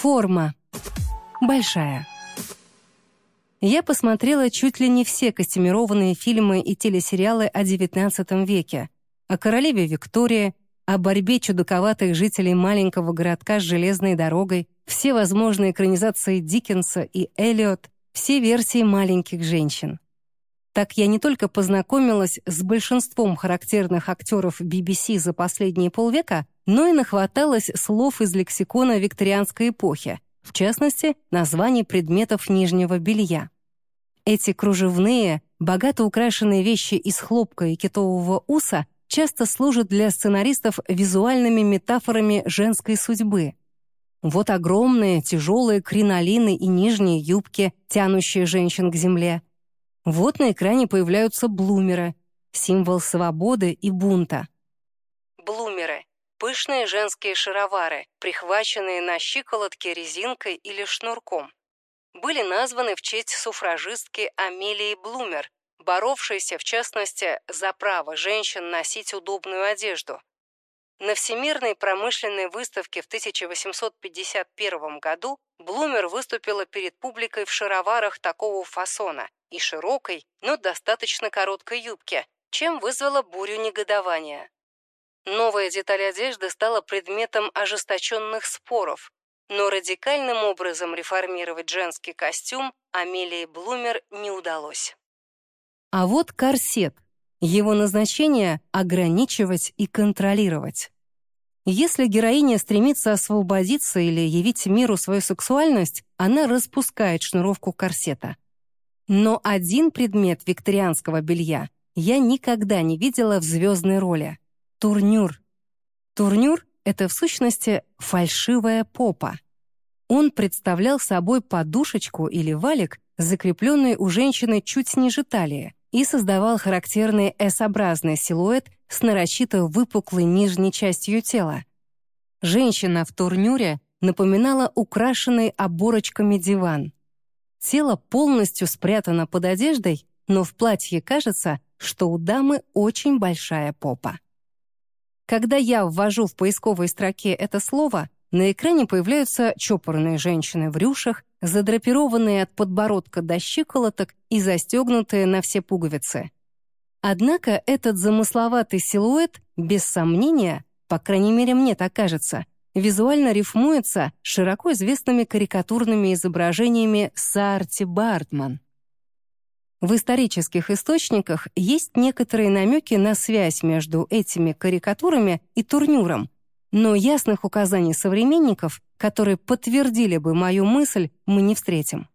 Форма. Большая. Я посмотрела чуть ли не все костюмированные фильмы и телесериалы о XIX веке, о королеве Виктории, о борьбе чудаковатых жителей маленького городка с железной дорогой, все возможные экранизации Диккенса и Эллиот, все версии маленьких женщин. Так я не только познакомилась с большинством характерных актеров BBC за последние полвека, но и нахваталась слов из лексикона викторианской эпохи, в частности, названий предметов нижнего белья. Эти кружевные, богато украшенные вещи из хлопка и китового уса часто служат для сценаристов визуальными метафорами женской судьбы. Вот огромные, тяжелые кринолины и нижние юбки, тянущие женщин к земле. Вот на экране появляются блумеры, символ свободы и бунта. Блумеры — пышные женские шаровары, прихваченные на щиколотке резинкой или шнурком. Были названы в честь суфражистки Амелии Блумер, боровшейся, в частности, за право женщин носить удобную одежду. На Всемирной промышленной выставке в 1851 году Блумер выступила перед публикой в шароварах такого фасона и широкой, но достаточно короткой юбке, чем вызвала бурю негодования. Новая деталь одежды стала предметом ожесточенных споров, но радикальным образом реформировать женский костюм Амелии Блумер не удалось. А вот корсет. Его назначение — ограничивать и контролировать. Если героиня стремится освободиться или явить миру свою сексуальность, она распускает шнуровку корсета. Но один предмет викторианского белья я никогда не видела в звездной роли — турнюр. Турнюр — это в сущности фальшивая попа. Он представлял собой подушечку или валик, закрепленный у женщины чуть ниже талии, и создавал характерный S-образный силуэт с нарочито выпуклой нижней частью тела. Женщина в турнюре напоминала украшенный оборочками диван. Тело полностью спрятано под одеждой, но в платье кажется, что у дамы очень большая попа. Когда я ввожу в поисковой строке это слово, на экране появляются чопорные женщины в рюшах, задрапированные от подбородка до щиколоток и застегнутые на все пуговицы. Однако этот замысловатый силуэт, без сомнения, по крайней мере мне так кажется, визуально рифмуется широко известными карикатурными изображениями Саарти Бартман. В исторических источниках есть некоторые намеки на связь между этими карикатурами и турнюром, но ясных указаний современников, которые подтвердили бы мою мысль, мы не встретим.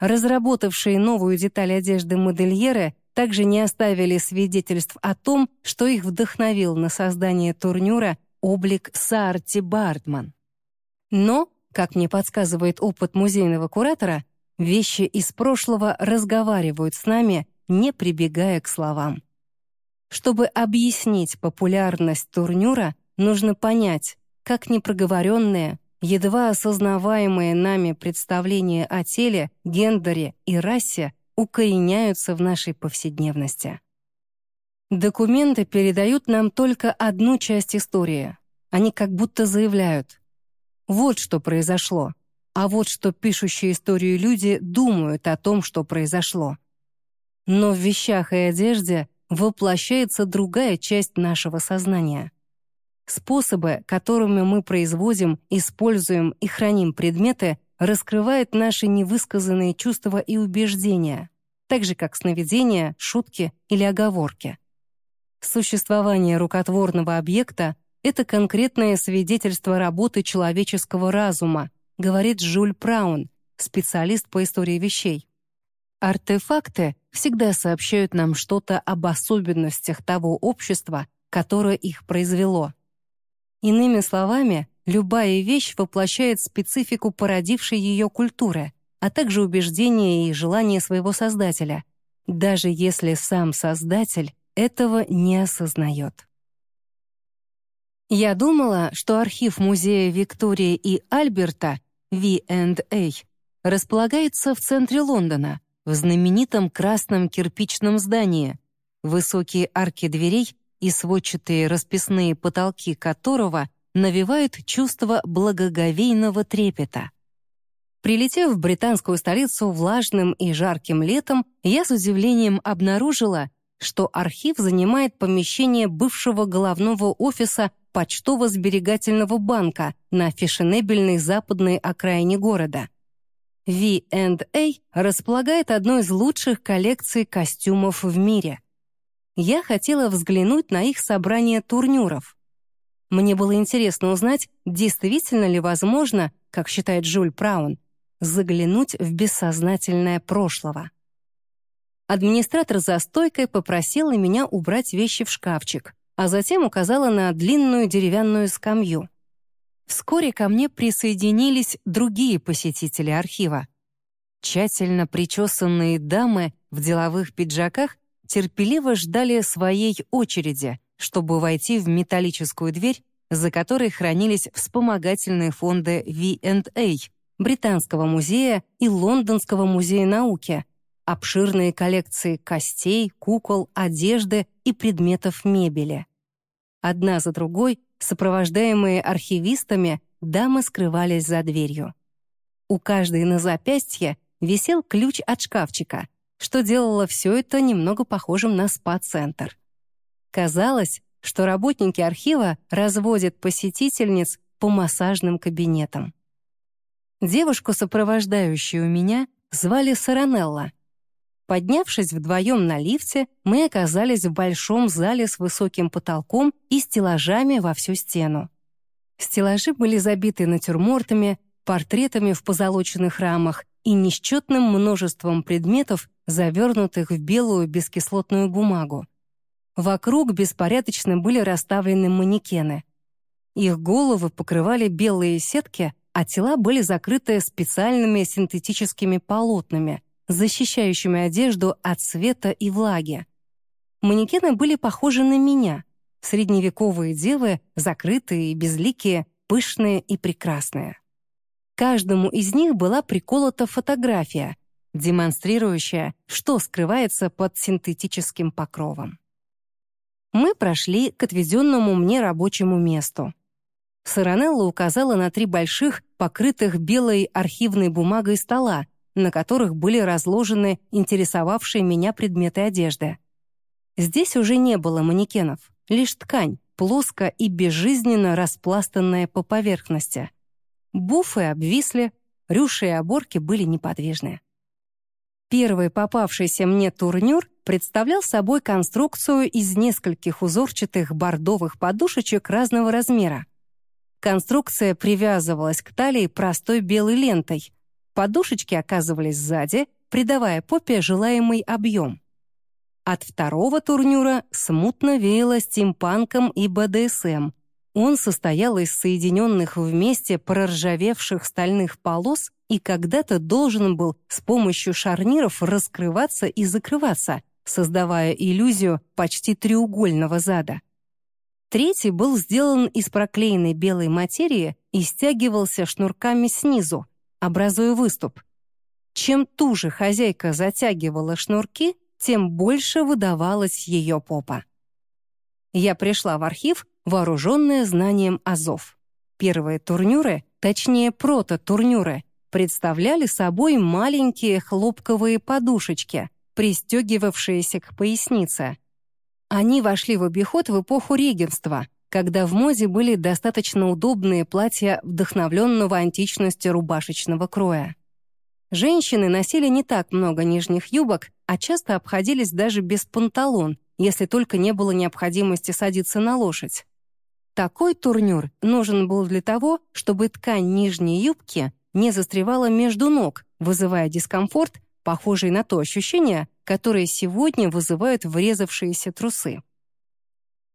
Разработавшие новую деталь одежды модельеры также не оставили свидетельств о том, что их вдохновил на создание турнюра облик Саарти Бартман. Но, как мне подсказывает опыт музейного куратора, вещи из прошлого разговаривают с нами, не прибегая к словам. Чтобы объяснить популярность турнюра, нужно понять, как непроговоренные, едва осознаваемые нами представления о теле, гендере и расе укореняются в нашей повседневности. Документы передают нам только одну часть истории. Они как будто заявляют «Вот что произошло», а вот что пишущие историю люди думают о том, что произошло. Но в вещах и одежде воплощается другая часть нашего сознания — Способы, которыми мы производим, используем и храним предметы, раскрывают наши невысказанные чувства и убеждения, так же как сновидения, шутки или оговорки. Существование рукотворного объекта — это конкретное свидетельство работы человеческого разума, говорит Жюль Праун, специалист по истории вещей. Артефакты всегда сообщают нам что-то об особенностях того общества, которое их произвело. Иными словами, любая вещь воплощает специфику породившей ее культуры, а также убеждения и желания своего создателя, даже если сам создатель этого не осознает. Я думала, что архив музея Виктории и Альберта V&A располагается в центре Лондона, в знаменитом красном кирпичном здании. Высокие арки дверей и сводчатые расписные потолки которого навевают чувство благоговейного трепета. Прилетев в британскую столицу влажным и жарким летом, я с удивлением обнаружила, что архив занимает помещение бывшего головного офиса почтово-сберегательного банка на фешенебельной западной окраине города. V&A располагает одной из лучших коллекций костюмов в мире. Я хотела взглянуть на их собрание турнюров. Мне было интересно узнать, действительно ли возможно, как считает Жюль Праун, заглянуть в бессознательное прошлого. Администратор за стойкой попросила меня убрать вещи в шкафчик, а затем указала на длинную деревянную скамью. Вскоре ко мне присоединились другие посетители архива. Тщательно причесанные дамы в деловых пиджаках терпеливо ждали своей очереди, чтобы войти в металлическую дверь, за которой хранились вспомогательные фонды V&A, Британского музея и Лондонского музея науки, обширные коллекции костей, кукол, одежды и предметов мебели. Одна за другой, сопровождаемые архивистами, дамы скрывались за дверью. У каждой на запястье висел ключ от шкафчика, что делало все это немного похожим на спа-центр. Казалось, что работники архива разводят посетительниц по массажным кабинетам. Девушку, сопровождающую меня, звали Саранелла. Поднявшись вдвоем на лифте, мы оказались в большом зале с высоким потолком и стеллажами во всю стену. Стеллажи были забиты натюрмортами, портретами в позолоченных рамах и несчетным множеством предметов, завернутых в белую бескислотную бумагу. Вокруг беспорядочно были расставлены манекены. Их головы покрывали белые сетки, а тела были закрыты специальными синтетическими полотнами, защищающими одежду от света и влаги. Манекены были похожи на меня, средневековые девы, закрытые и безликие, пышные и прекрасные. Каждому из них была приколота фотография, демонстрирующая, что скрывается под синтетическим покровом. Мы прошли к отведенному мне рабочему месту. Саранелла указала на три больших, покрытых белой архивной бумагой стола, на которых были разложены интересовавшие меня предметы одежды. Здесь уже не было манекенов, лишь ткань, плоско и безжизненно распластанная по поверхности. Буфы обвисли, рюши и оборки были неподвижны. Первый попавшийся мне турнюр представлял собой конструкцию из нескольких узорчатых бордовых подушечек разного размера. Конструкция привязывалась к талии простой белой лентой. Подушечки оказывались сзади, придавая попе желаемый объем. От второго турнюра смутно веяло стимпанком и БДСМ. Он состоял из соединенных вместе проржавевших стальных полос и когда-то должен был с помощью шарниров раскрываться и закрываться, создавая иллюзию почти треугольного зада. Третий был сделан из проклеенной белой материи и стягивался шнурками снизу, образуя выступ. Чем туже хозяйка затягивала шнурки, тем больше выдавалась ее попа. Я пришла в архив, вооруженная знанием азов. Первые турнюры, точнее прото-турнюры, представляли собой маленькие хлопковые подушечки, пристегивавшиеся к пояснице. Они вошли в обиход в эпоху регенства, когда в моде были достаточно удобные платья вдохновленного античностью рубашечного кроя. Женщины носили не так много нижних юбок, а часто обходились даже без панталон, если только не было необходимости садиться на лошадь. Такой турнюр нужен был для того, чтобы ткань нижней юбки не застревала между ног, вызывая дискомфорт, похожий на то ощущение, которое сегодня вызывают врезавшиеся трусы.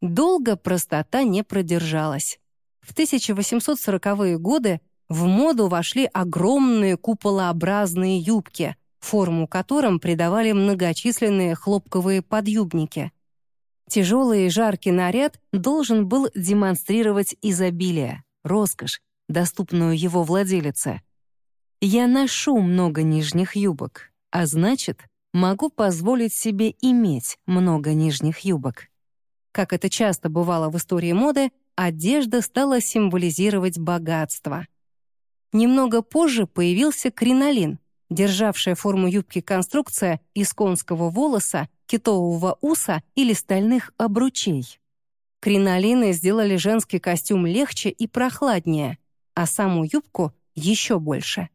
Долго простота не продержалась. В 1840-е годы в моду вошли огромные куполообразные юбки, форму которым придавали многочисленные хлопковые подъюбники. Тяжелый и жаркий наряд должен был демонстрировать изобилие, роскошь, доступную его владелице. Я ношу много нижних юбок, а значит, могу позволить себе иметь много нижних юбок. Как это часто бывало в истории моды, одежда стала символизировать богатство. Немного позже появился кринолин, державшая форму юбки конструкция из конского волоса, китового уса или стальных обручей. Кринолины сделали женский костюм легче и прохладнее, а саму юбку еще больше.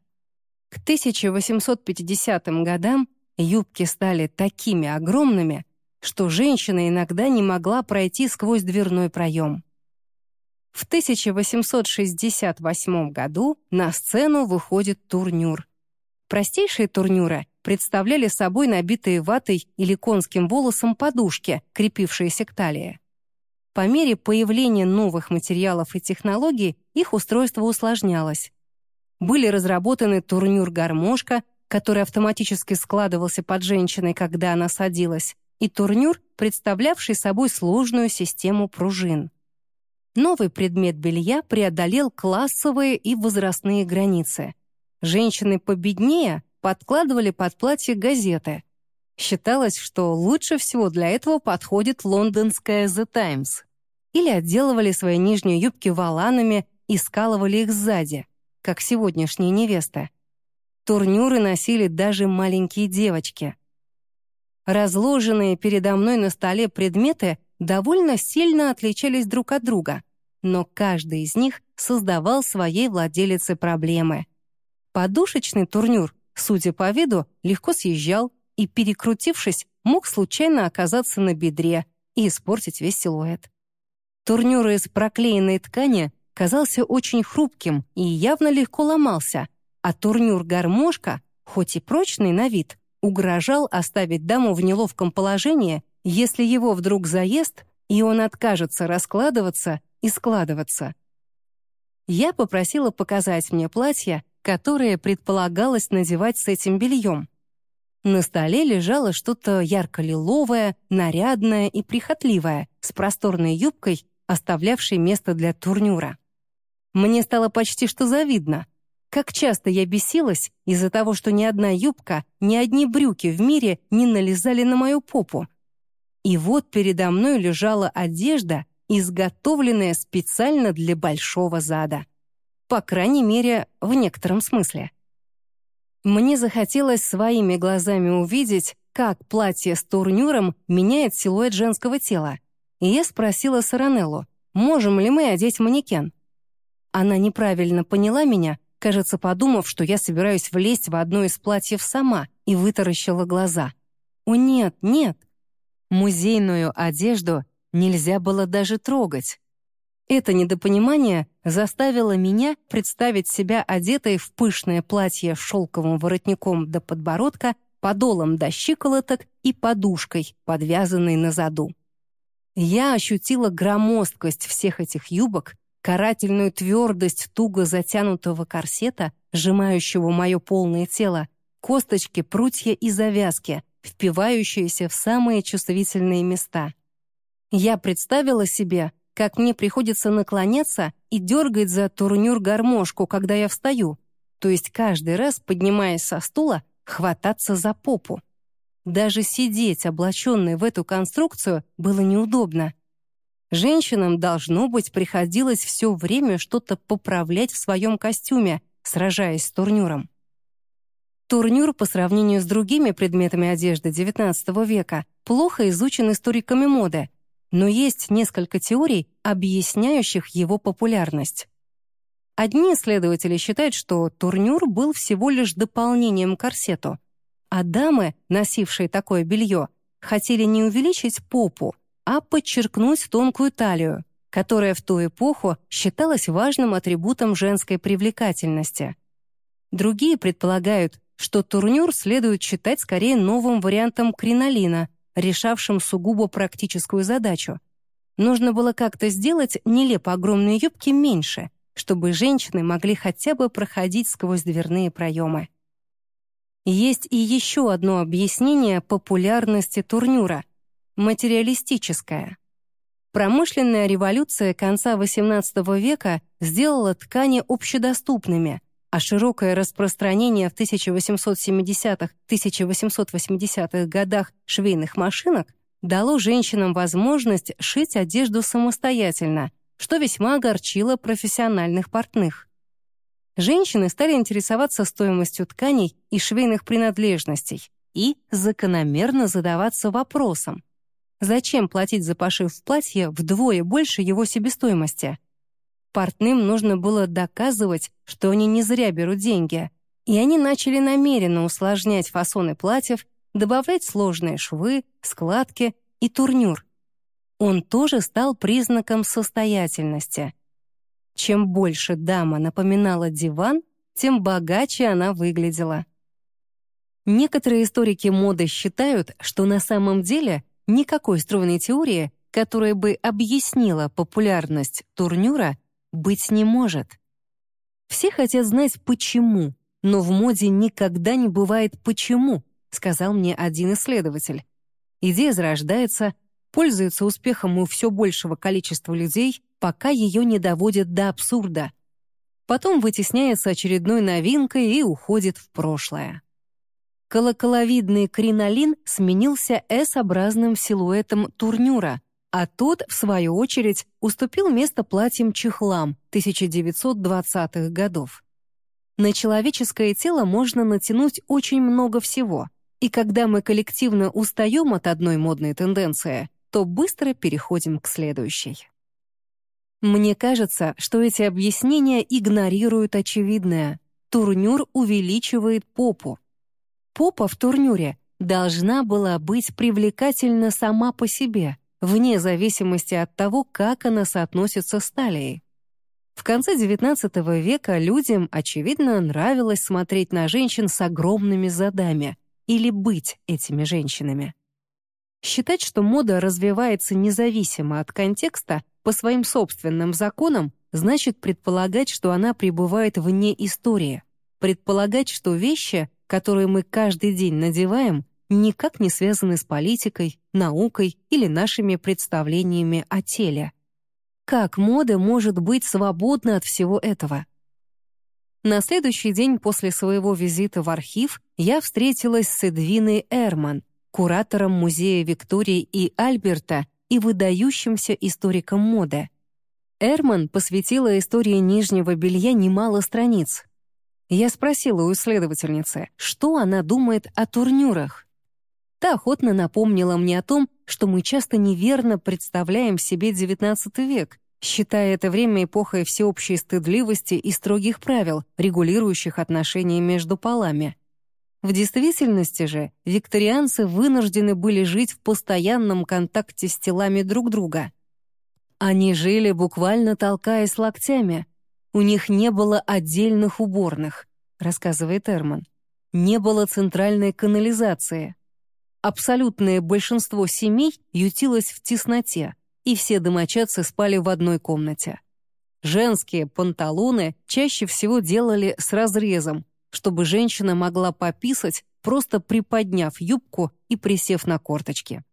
К 1850 годам юбки стали такими огромными, что женщина иногда не могла пройти сквозь дверной проем. В 1868 году на сцену выходит турнюр. Простейшие турнюры представляли собой набитые ватой или конским волосом подушки, крепившиеся к талии. По мере появления новых материалов и технологий их устройство усложнялось. Были разработаны турнюр-гармошка, который автоматически складывался под женщиной, когда она садилась, и турнюр, представлявший собой сложную систему пружин. Новый предмет белья преодолел классовые и возрастные границы. Женщины победнее подкладывали под платье газеты. Считалось, что лучше всего для этого подходит лондонская The Times. Или отделывали свои нижние юбки валанами и скалывали их сзади, как сегодняшние невесты. Турнюры носили даже маленькие девочки. Разложенные передо мной на столе предметы довольно сильно отличались друг от друга, но каждый из них создавал своей владелице проблемы. Подушечный турнюр, судя по виду, легко съезжал и, перекрутившись, мог случайно оказаться на бедре и испортить весь силуэт. Турнюр из проклеенной ткани казался очень хрупким и явно легко ломался, а турнюр-гармошка, хоть и прочный на вид, угрожал оставить даму в неловком положении если его вдруг заест, и он откажется раскладываться и складываться. Я попросила показать мне платье, которое предполагалось надевать с этим бельем. На столе лежало что-то ярко-лиловое, нарядное и прихотливое, с просторной юбкой, оставлявшей место для турнюра. Мне стало почти что завидно. Как часто я бесилась из-за того, что ни одна юбка, ни одни брюки в мире не налезали на мою попу, и вот передо мной лежала одежда, изготовленная специально для большого зада. По крайней мере, в некотором смысле. Мне захотелось своими глазами увидеть, как платье с турнюром меняет силуэт женского тела. И я спросила Саранеллу, можем ли мы одеть манекен. Она неправильно поняла меня, кажется, подумав, что я собираюсь влезть в одно из платьев сама, и вытаращила глаза. «О нет, нет, Музейную одежду нельзя было даже трогать. Это недопонимание заставило меня представить себя одетой в пышное платье с шелковым воротником до подбородка, подолом до щиколоток и подушкой, подвязанной на заду. Я ощутила громоздкость всех этих юбок, карательную твердость туго затянутого корсета, сжимающего мое полное тело, косточки, прутья и завязки, впивающиеся в самые чувствительные места. Я представила себе, как мне приходится наклоняться и дергать за турнюр-гармошку, когда я встаю, то есть каждый раз, поднимаясь со стула, хвататься за попу. Даже сидеть, облаченной в эту конструкцию, было неудобно. Женщинам, должно быть, приходилось все время что-то поправлять в своем костюме, сражаясь с турнюром. Турнюр по сравнению с другими предметами одежды XIX века плохо изучен историками моды, но есть несколько теорий, объясняющих его популярность. Одни исследователи считают, что турнюр был всего лишь дополнением к корсету, а дамы, носившие такое белье, хотели не увеличить попу, а подчеркнуть тонкую талию, которая в ту эпоху считалась важным атрибутом женской привлекательности. Другие предполагают, что турнюр следует считать скорее новым вариантом кринолина, решавшим сугубо практическую задачу. Нужно было как-то сделать нелепо огромные юбки меньше, чтобы женщины могли хотя бы проходить сквозь дверные проемы. Есть и еще одно объяснение популярности турнюра — материалистическое. Промышленная революция конца XVIII века сделала ткани общедоступными — а широкое распространение в 1870-1880-х годах швейных машинок дало женщинам возможность шить одежду самостоятельно, что весьма огорчило профессиональных портных. Женщины стали интересоваться стоимостью тканей и швейных принадлежностей и закономерно задаваться вопросом, зачем платить за пошив платья вдвое больше его себестоимости? Портным нужно было доказывать, что они не зря берут деньги, и они начали намеренно усложнять фасоны платьев, добавлять сложные швы, складки и турнюр. Он тоже стал признаком состоятельности. Чем больше дама напоминала диван, тем богаче она выглядела. Некоторые историки моды считают, что на самом деле никакой стройной теории, которая бы объяснила популярность турнюра, быть не может. Все хотят знать, почему, но в моде никогда не бывает «почему», сказал мне один исследователь. Идея зарождается, пользуется успехом у все большего количества людей, пока ее не доводят до абсурда. Потом вытесняется очередной новинкой и уходит в прошлое. Колоколовидный кринолин сменился S-образным силуэтом турнюра, а тот, в свою очередь, уступил место платьям-чехлам 1920-х годов. На человеческое тело можно натянуть очень много всего, и когда мы коллективно устаем от одной модной тенденции, то быстро переходим к следующей. Мне кажется, что эти объяснения игнорируют очевидное. Турнюр увеличивает попу. Попа в турнюре должна была быть привлекательна сама по себе — вне зависимости от того, как она соотносится с талией. В конце XIX века людям, очевидно, нравилось смотреть на женщин с огромными задами или быть этими женщинами. Считать, что мода развивается независимо от контекста по своим собственным законам, значит предполагать, что она пребывает вне истории, предполагать, что вещи, которые мы каждый день надеваем, никак не связаны с политикой, наукой или нашими представлениями о теле. Как мода может быть свободна от всего этого? На следующий день после своего визита в архив я встретилась с Эдвиной Эрман, куратором музея Виктории и Альберта и выдающимся историком моды. Эрман посвятила истории нижнего белья немало страниц. Я спросила у исследовательницы, что она думает о турнюрах. Та охотно напомнила мне о том, что мы часто неверно представляем себе XIX век, считая это время эпохой всеобщей стыдливости и строгих правил, регулирующих отношения между полами. В действительности же викторианцы вынуждены были жить в постоянном контакте с телами друг друга. Они жили буквально толкаясь локтями. У них не было отдельных уборных, рассказывает Эрман. Не было центральной канализации. Абсолютное большинство семей ютилось в тесноте, и все домочадцы спали в одной комнате. Женские панталоны чаще всего делали с разрезом, чтобы женщина могла пописать, просто приподняв юбку и присев на корточки.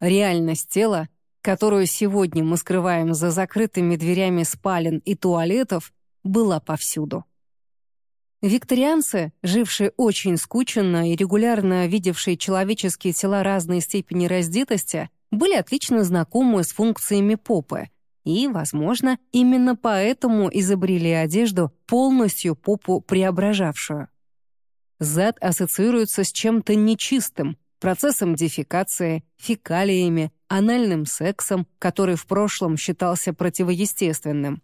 Реальность тела, которую сегодня мы скрываем за закрытыми дверями спален и туалетов, была повсюду. Викторианцы, жившие очень скученно и регулярно видевшие человеческие тела разной степени раздетости, были отлично знакомы с функциями попы и, возможно, именно поэтому изобрели одежду, полностью попу преображавшую. Зад ассоциируется с чем-то нечистым, процессом дефекации, фекалиями, анальным сексом, который в прошлом считался противоестественным.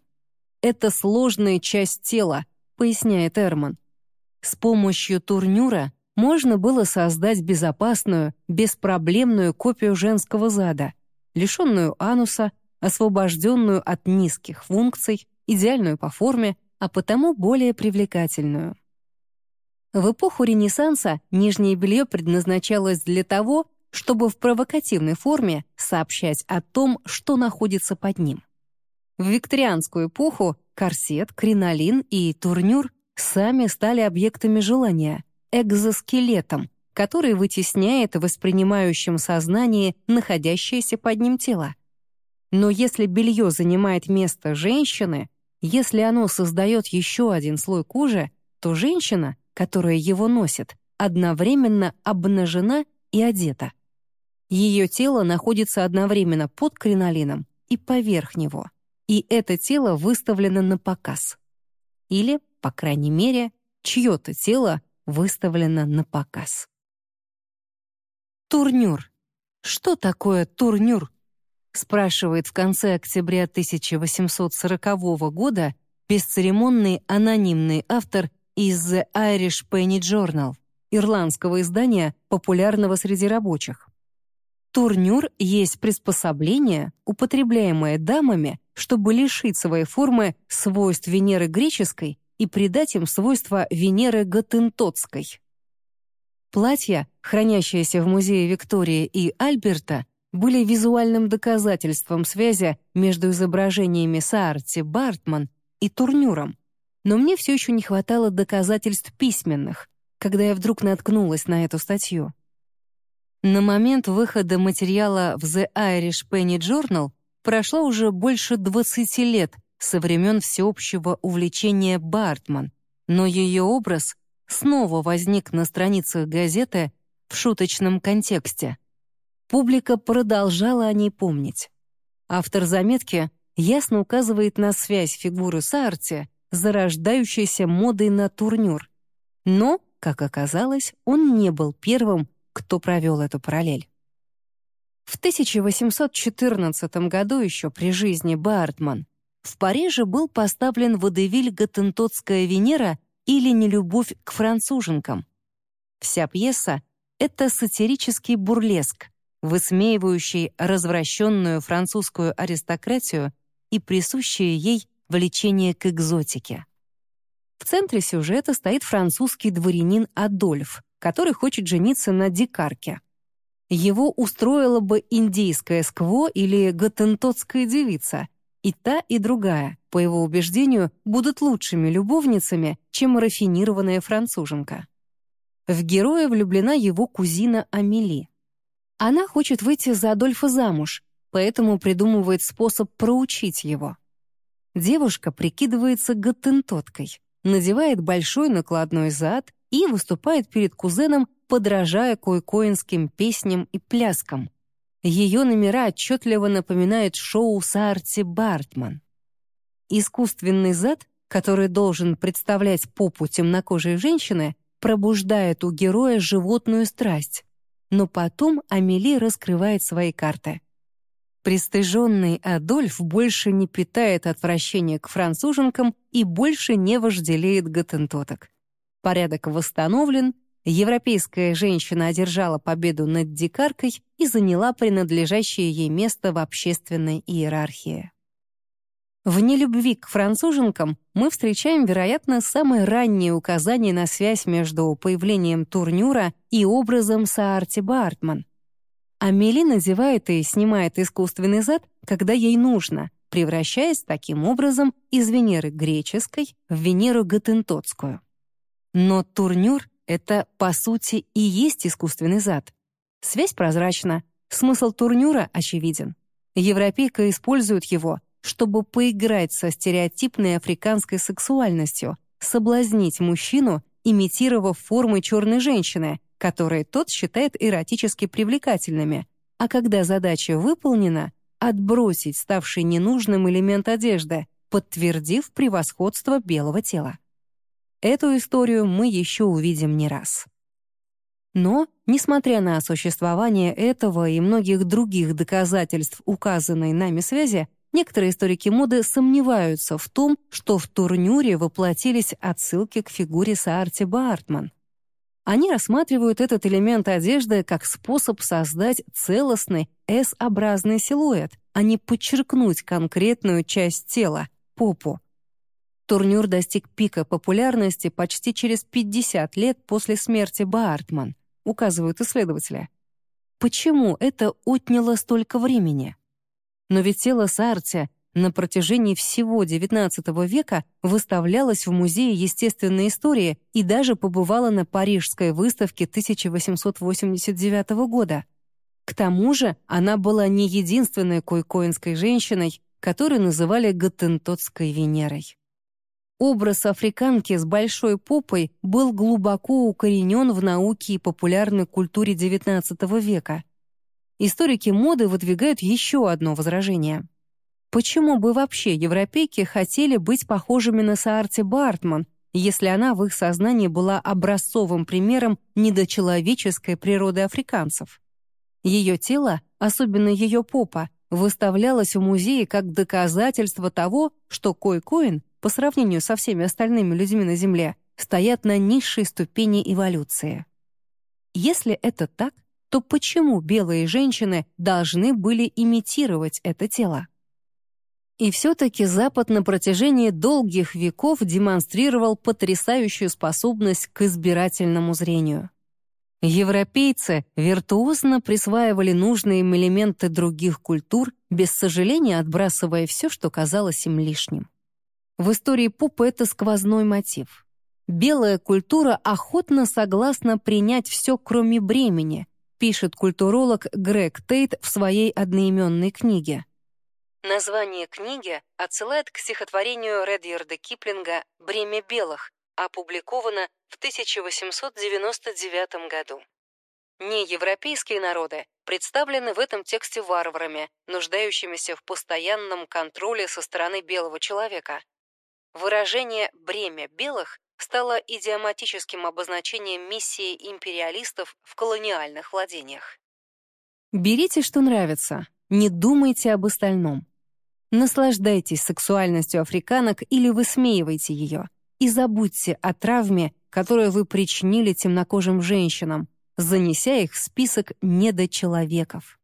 Это сложная часть тела, поясняет Эрман. С помощью турнюра можно было создать безопасную, беспроблемную копию женского зада, лишенную ануса, освобожденную от низких функций, идеальную по форме, а потому более привлекательную. В эпоху Ренессанса нижнее белье предназначалось для того, чтобы в провокативной форме сообщать о том, что находится под ним. В викторианскую эпоху корсет, кринолин и турнюр сами стали объектами желания, экзоскелетом, который вытесняет в воспринимающем сознании находящееся под ним тело. Но если белье занимает место женщины, если оно создает еще один слой кожи, то женщина, которая его носит, одновременно обнажена и одета. Ее тело находится одновременно под кринолином и поверх него. и это тело выставлено на показ. Или, по крайней мере, чье-то тело выставлено на показ. Турнюр. Что такое турнюр? Спрашивает в конце октября 1840 года бесцеремонный анонимный автор из The Irish Penny Journal, ирландского издания, популярного среди рабочих. Турнюр есть приспособление, употребляемое дамами, чтобы лишить своей формы свойств Венеры греческой и придать им свойства Венеры готентотской. Платья, хранящиеся в музее Виктории и Альберта, были визуальным доказательством связи между изображениями Саарти Бартман и турнюром, но мне все еще не хватало доказательств письменных, когда я вдруг наткнулась на эту статью. На момент выхода материала в The Irish Penny Journal прошло уже больше 20 лет со времен всеобщего увлечения Бартман, но ее образ снова возник на страницах газеты в шуточном контексте. Публика продолжала о ней помнить. Автор заметки ясно указывает на связь фигуры Саарти с зарождающейся модой на турнюр. Но, как оказалось, он не был первым, кто провел эту параллель. В 1814 году, еще при жизни Бартман, в Париже был поставлен водевиль «Готентотская Венера» или «Нелюбовь к француженкам». Вся пьеса — это сатирический бурлеск, высмеивающий развращенную французскую аристократию и присущее ей влечение к экзотике. В центре сюжета стоит французский дворянин Адольф, который хочет жениться на дикарке. Его устроила бы индийская скво или готентотская девица, и та, и другая, по его убеждению, будут лучшими любовницами, чем рафинированная француженка. В героя влюблена его кузина Амели. Она хочет выйти за Адольфа замуж, поэтому придумывает способ проучить его. Девушка прикидывается готентоткой, надевает большой накладной зад и выступает перед кузеном, подражая койкоинским песням и пляскам. Ее номера отчетливо напоминают шоу Сарти Бартман. Искусственный зад, который должен представлять попу темнокожей женщины, пробуждает у героя животную страсть. Но потом Амели раскрывает свои карты. Пристыженный Адольф больше не питает отвращения к француженкам и больше не вожделеет готентоток. Порядок восстановлен, европейская женщина одержала победу над дикаркой и заняла принадлежащее ей место в общественной иерархии. В нелюбви к француженкам мы встречаем, вероятно, самое раннее указание на связь между появлением турнюра и образом Саарти Бартман. Амели надевает и снимает искусственный зад, когда ей нужно, превращаясь таким образом из Венеры греческой в Венеру готентотскую. Но турнюр — это, по сути, и есть искусственный зад. Связь прозрачна, смысл турнюра очевиден. Европейка использует его, чтобы поиграть со стереотипной африканской сексуальностью, соблазнить мужчину, имитировав формы черной женщины, которые тот считает эротически привлекательными, а когда задача выполнена, отбросить ставший ненужным элемент одежды, подтвердив превосходство белого тела. Эту историю мы еще увидим не раз. Но, несмотря на существование этого и многих других доказательств указанной нами связи, некоторые историки моды сомневаются в том, что в турнюре воплотились отсылки к фигуре Саарти Бартман. Они рассматривают этот элемент одежды как способ создать целостный S-образный силуэт, а не подчеркнуть конкретную часть тела — попу. Турнюр достиг пика популярности почти через 50 лет после смерти Баартман, указывают исследователи. Почему это отняло столько времени? Но ведь тело Сарти на протяжении всего XIX века выставлялось в Музее естественной истории и даже побывало на Парижской выставке 1889 года. К тому же она была не единственной койкоинской женщиной, которую называли Готентотской Венерой. Образ африканки с большой попой был глубоко укоренен в науке и популярной культуре XIX века. Историки моды выдвигают еще одно возражение. Почему бы вообще европейки хотели быть похожими на Саарти Бартман, если она в их сознании была образцовым примером недочеловеческой природы африканцев? Ее тело, особенно ее попа, выставлялось в музее как доказательство того, что Кой-Коин, по сравнению со всеми остальными людьми на Земле, стоят на низшей ступени эволюции. Если это так, то почему белые женщины должны были имитировать это тело? И все-таки Запад на протяжении долгих веков демонстрировал потрясающую способность к избирательному зрению. Европейцы виртуозно присваивали нужные им элементы других культур, без сожаления отбрасывая все, что казалось им лишним. В истории Пупа это сквозной мотив. Белая культура охотно согласна принять все, кроме бремени, пишет культуролог Грег Тейт в своей одноименной книге. Название книги отсылает к стихотворению Редьярда Киплинга «Бремя белых», опубликовано в 1899 году. Неевропейские народы представлены в этом тексте варварами, нуждающимися в постоянном контроле со стороны белого человека. Выражение «бремя белых» стало идиоматическим обозначением миссии империалистов в колониальных владениях. Берите, что нравится, не думайте об остальном. Наслаждайтесь сексуальностью африканок или высмеивайте ее, и забудьте о травме, которую вы причинили темнокожим женщинам, занеся их в список недочеловеков.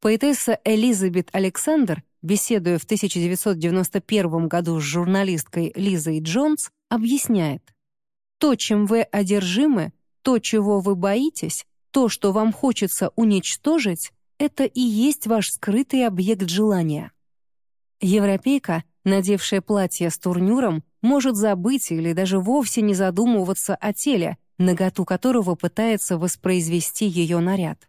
Поэтесса Элизабет Александр, беседуя в 1991 году с журналисткой Лизой Джонс, объясняет. То, чем вы одержимы, то, чего вы боитесь, то, что вам хочется уничтожить, это и есть ваш скрытый объект желания. Европейка, надевшая платье с турнюром, может забыть или даже вовсе не задумываться о теле, наготу которого пытается воспроизвести ее наряд.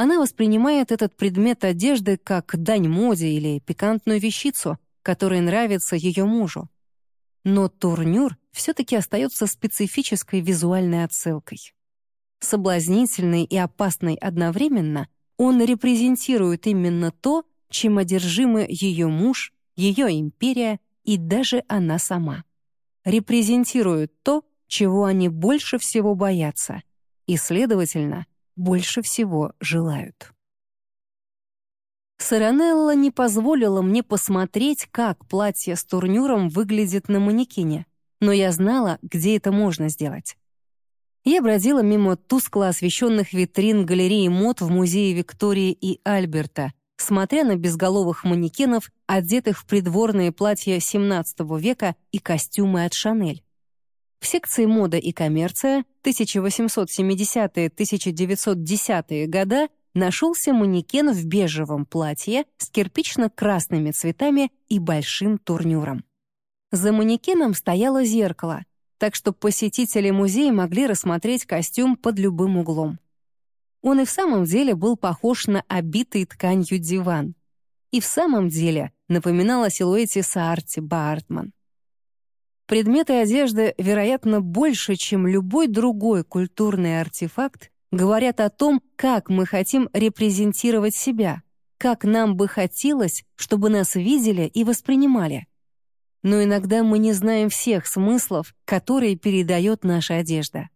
Она воспринимает этот предмет одежды как дань моде или пикантную вещицу, которая нравится ее мужу. Но турнюр все-таки остается специфической визуальной отсылкой. Соблазнительный и опасный одновременно, он репрезентирует именно то, чем одержимы ее муж, ее империя и даже она сама. Репрезентируют то, чего они больше всего боятся и, следовательно, больше всего желают. Саранелла не позволила мне посмотреть, как платье с турнюром выглядит на манекене, но я знала, где это можно сделать. Я бродила мимо тускло освещенных витрин галереи мод в музее Виктории и Альберта, смотря на безголовых манекенов, одетых в придворные платья XVII века и костюмы от Шанель. В секции «Мода и коммерция» 1870-1910 года нашелся манекен в бежевом платье с кирпично-красными цветами и большим турнюром. За манекеном стояло зеркало, так что посетители музея могли рассмотреть костюм под любым углом. Он и в самом деле был похож на обитый тканью диван. И в самом деле напоминал о силуэте Саарти Бартман. Предметы одежды, вероятно, больше, чем любой другой культурный артефакт, говорят о том, как мы хотим репрезентировать себя, как нам бы хотелось, чтобы нас видели и воспринимали. Но иногда мы не знаем всех смыслов, которые передает наша одежда.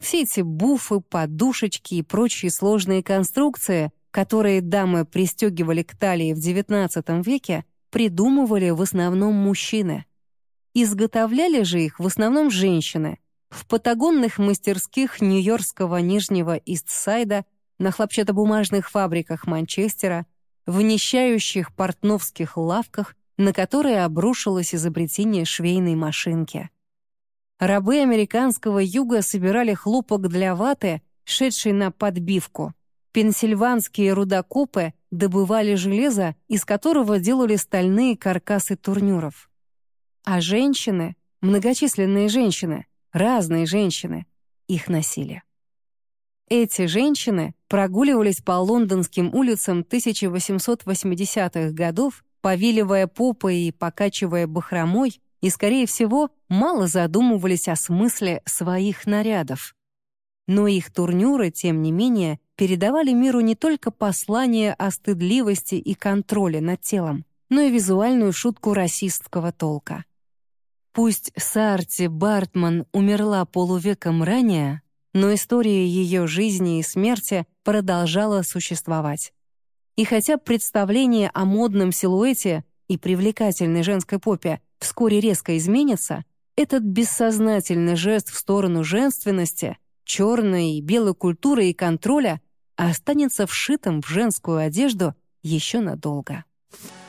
Все эти буфы, подушечки и прочие сложные конструкции, которые дамы пристегивали к талии в XIX веке, придумывали в основном мужчины. Изготовляли же их в основном женщины в патагонных мастерских Нью-Йоркского Нижнего Истсайда, на хлопчатобумажных фабриках Манчестера, в нищающих портновских лавках, на которые обрушилось изобретение швейной машинки. Рабы американского юга собирали хлопок для ваты, шедший на подбивку. Пенсильванские рудокопы добывали железо, из которого делали стальные каркасы турнюров. А женщины, многочисленные женщины, разные женщины, их носили. Эти женщины прогуливались по лондонским улицам 1880-х годов, повиливая попой и покачивая бахромой, и, скорее всего, мало задумывались о смысле своих нарядов. Но их турнюры, тем не менее, передавали миру не только послание о стыдливости и контроле над телом, но и визуальную шутку расистского толка. Пусть Сарти Бартман умерла полувеком ранее, но история ее жизни и смерти продолжала существовать. И хотя представление о модном силуэте и привлекательной женской попе вскоре резко изменится, этот бессознательный жест в сторону женственности, черной и белой культуры и контроля останется вшитым в женскую одежду еще надолго. Thank